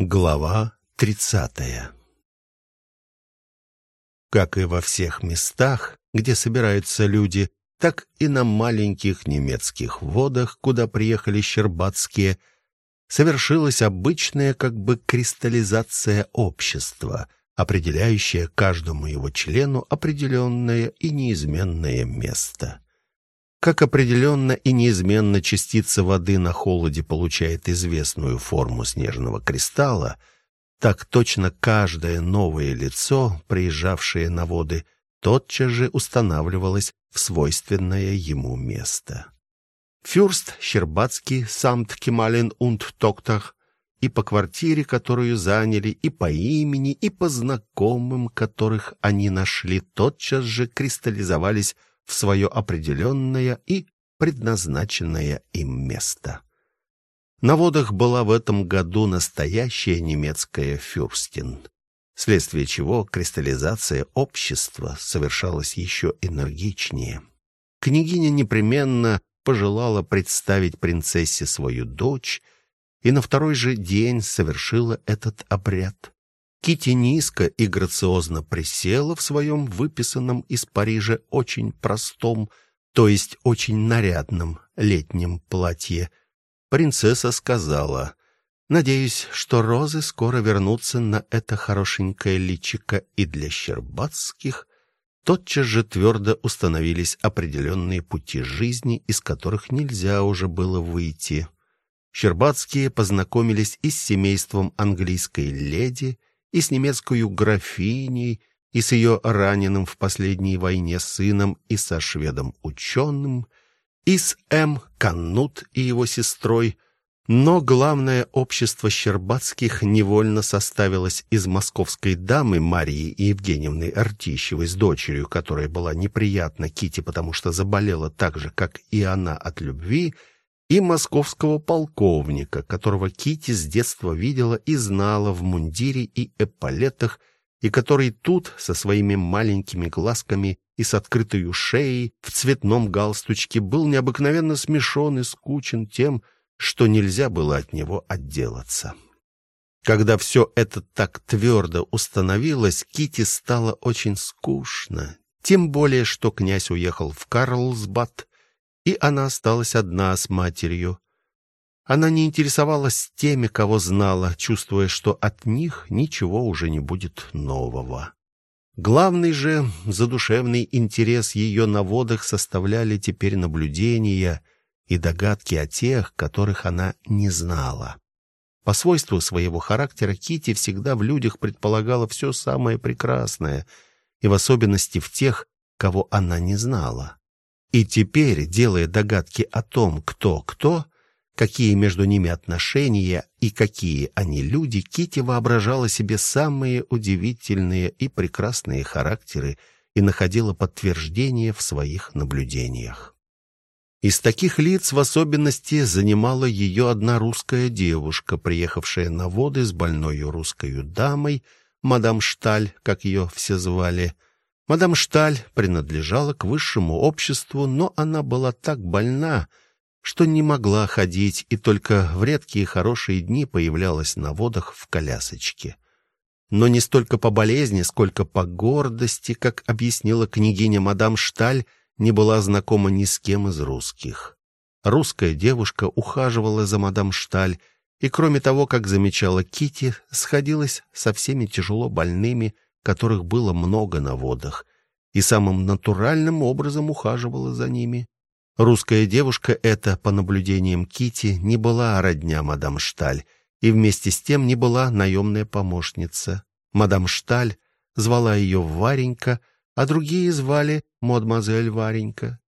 Глава тридцатая Как и во всех местах, где собираются люди, так и на маленьких немецких водах, куда приехали щербатские, совершилась обычная как бы кристаллизация общества, определяющая каждому его члену определенное и неизменное место. Как определенно и неизменно частица воды на холоде получает известную форму снежного кристалла, так точно каждое новое лицо, приезжавшее на воды, тотчас же устанавливалось в свойственное ему место. Фюрст Щербацкий, самт Кемалин und Токтах, и по квартире, которую заняли, и по имени, и по знакомым, которых они нашли, тотчас же кристаллизовались в свое определенное и предназначенное им место. На водах была в этом году настоящая немецкая фюрстин, вследствие чего кристаллизация общества совершалась еще энергичнее. Княгиня непременно пожелала представить принцессе свою дочь и на второй же день совершила этот обряд. Кити низко и грациозно присела в своем выписанном из Парижа очень простом, то есть очень нарядном летнем платье. Принцесса сказала: "Надеюсь, что розы скоро вернутся на это хорошенькое личико и для Щербатских тотчас же твердо установились определенные пути жизни, из которых нельзя уже было выйти. Щербатские познакомились и с семейством английской леди, и с немецкой графиней, и с ее раненым в последней войне сыном, и со шведом ученым, и с М. Каннут и его сестрой. Но главное общество Щербатских невольно составилось из московской дамы Марии Евгеньевны Артищевой с дочерью, которая была неприятна Кити, потому что заболела так же, как и она от любви, и московского полковника, которого Кити с детства видела и знала в мундире и эполетах, и который тут со своими маленькими глазками и с открытой шеей в цветном галстучке был необыкновенно смешон и скучен тем, что нельзя было от него отделаться. Когда все это так твердо установилось, Кити стало очень скучно, тем более что князь уехал в Карлсбад, и она осталась одна с матерью. Она не интересовалась теми, кого знала, чувствуя, что от них ничего уже не будет нового. Главный же задушевный интерес ее на водах составляли теперь наблюдения и догадки о тех, которых она не знала. По свойству своего характера Кити всегда в людях предполагала все самое прекрасное, и в особенности в тех, кого она не знала. И теперь, делая догадки о том, кто кто, какие между ними отношения и какие они люди, Кити воображала себе самые удивительные и прекрасные характеры и находила подтверждение в своих наблюдениях. Из таких лиц в особенности занимала ее одна русская девушка, приехавшая на воды с больной русской дамой, мадам Шталь, как ее все звали, Мадам Шталь принадлежала к высшему обществу, но она была так больна, что не могла ходить и только в редкие хорошие дни появлялась на водах в колясочке. Но не столько по болезни, сколько по гордости, как объяснила княгиня мадам Шталь, не была знакома ни с кем из русских. Русская девушка ухаживала за мадам Шталь и кроме того, как замечала Кити, сходилась со всеми тяжело больными, которых было много на водах, и самым натуральным образом ухаживала за ними. Русская девушка эта, по наблюдениям Кити, не была родня мадам Шталь, и вместе с тем не была наемная помощница. Мадам Шталь звала ее Варенька, а другие звали мадемуазель Варенька.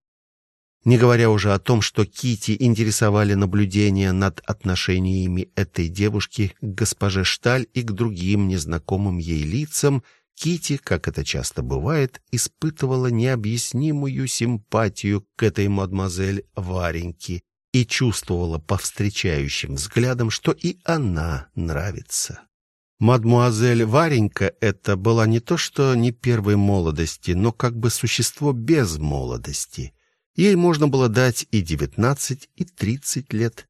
Не говоря уже о том, что Кити интересовали наблюдения над отношениями этой девушки к госпоже Шталь и к другим незнакомым ей лицам, Кити, как это часто бывает, испытывала необъяснимую симпатию к этой мадемуазель Вареньке и чувствовала по встречающим взглядам, что и она нравится. Мадмуазель Варенька это была не то что не первой молодости, но как бы существо без молодости. Ей можно было дать и девятнадцать, и тридцать лет.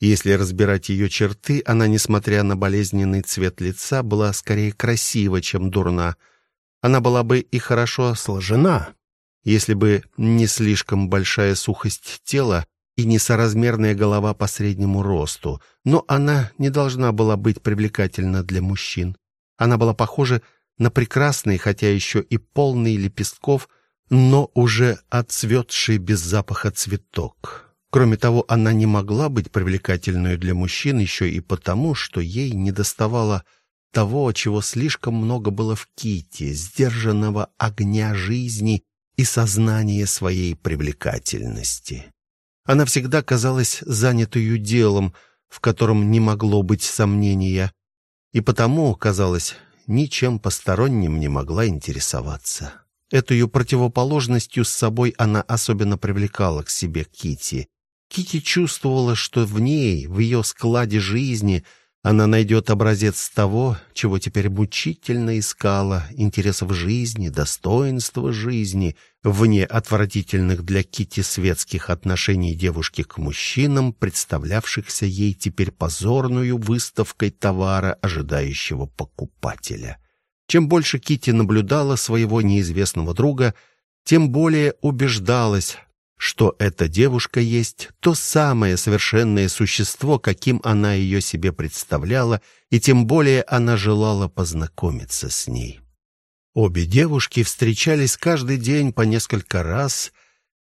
Если разбирать ее черты, она, несмотря на болезненный цвет лица, была скорее красива, чем дурна. Она была бы и хорошо сложена, если бы не слишком большая сухость тела и несоразмерная голова по среднему росту. Но она не должна была быть привлекательна для мужчин. Она была похожа на прекрасный, хотя еще и полный лепестков, но уже отцветший без запаха цветок. Кроме того, она не могла быть привлекательной для мужчин еще и потому, что ей недоставало того, чего слишком много было в Ките, сдержанного огня жизни и сознания своей привлекательности. Она всегда казалась занятою делом, в котором не могло быть сомнения, и потому, казалось, ничем посторонним не могла интересоваться. Эту противоположностью с собой она особенно привлекала к себе Кити. Кити чувствовала, что в ней, в ее складе жизни, она найдет образец того, чего теперь мучительно искала, интересов жизни, достоинства жизни, вне отвратительных для Кити светских отношений девушки к мужчинам, представлявшихся ей теперь позорную выставкой товара, ожидающего покупателя. Чем больше Кити наблюдала своего неизвестного друга, тем более убеждалась, что эта девушка есть то самое совершенное существо, каким она ее себе представляла, и тем более она желала познакомиться с ней. Обе девушки встречались каждый день по несколько раз,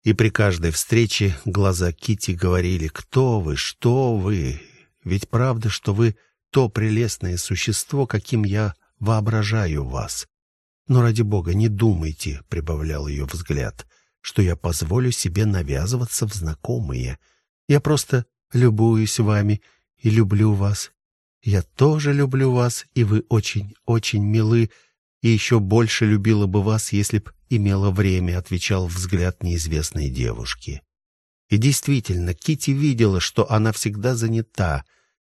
и при каждой встрече глаза Кити говорили: "Кто вы? Что вы? Ведь правда, что вы то прелестное существо, каким я воображаю вас. Но ради бога, не думайте", прибавлял ее взгляд что я позволю себе навязываться в знакомые. Я просто любуюсь вами и люблю вас. Я тоже люблю вас, и вы очень-очень милы, и еще больше любила бы вас, если б имела время, отвечал взгляд неизвестной девушки. И действительно, Кити видела, что она всегда занята,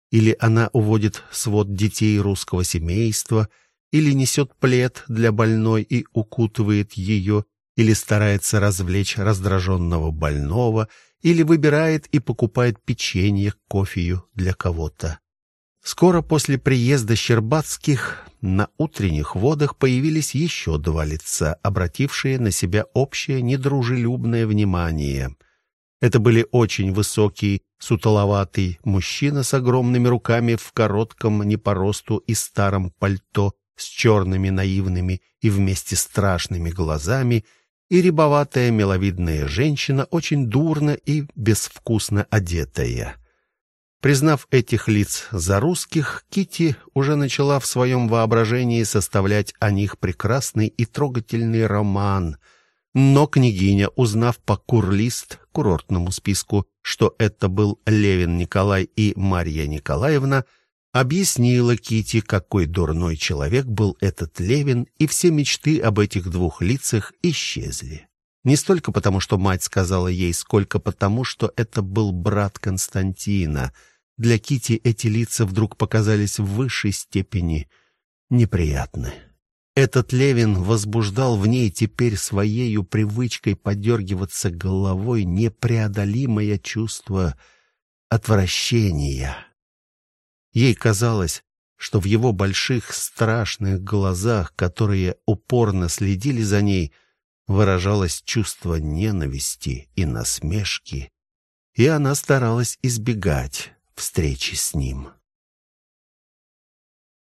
или она уводит свод детей русского семейства, или несет плед для больной и укутывает ее, или старается развлечь раздраженного больного, или выбирает и покупает печенье к кофею для кого-то. Скоро после приезда Щербатских на утренних водах появились еще два лица, обратившие на себя общее недружелюбное внимание. Это были очень высокий, сутуловатый мужчина с огромными руками в коротком не по росту и старом пальто с черными наивными и вместе страшными глазами и рябоватая миловидная женщина, очень дурно и безвкусно одетая. Признав этих лиц за русских, Кити уже начала в своем воображении составлять о них прекрасный и трогательный роман. Но княгиня, узнав по курлист курортному списку, что это был Левин Николай и Марья Николаевна, объяснила Кити, какой дурной человек был этот Левин, и все мечты об этих двух лицах исчезли. Не столько потому, что мать сказала ей, сколько потому, что это был брат Константина. Для Кити эти лица вдруг показались в высшей степени неприятны. Этот Левин возбуждал в ней теперь своей привычкой подергиваться головой непреодолимое чувство отвращения. Ей казалось, что в его больших страшных глазах, которые упорно следили за ней, выражалось чувство ненависти и насмешки, и она старалась избегать встречи с ним.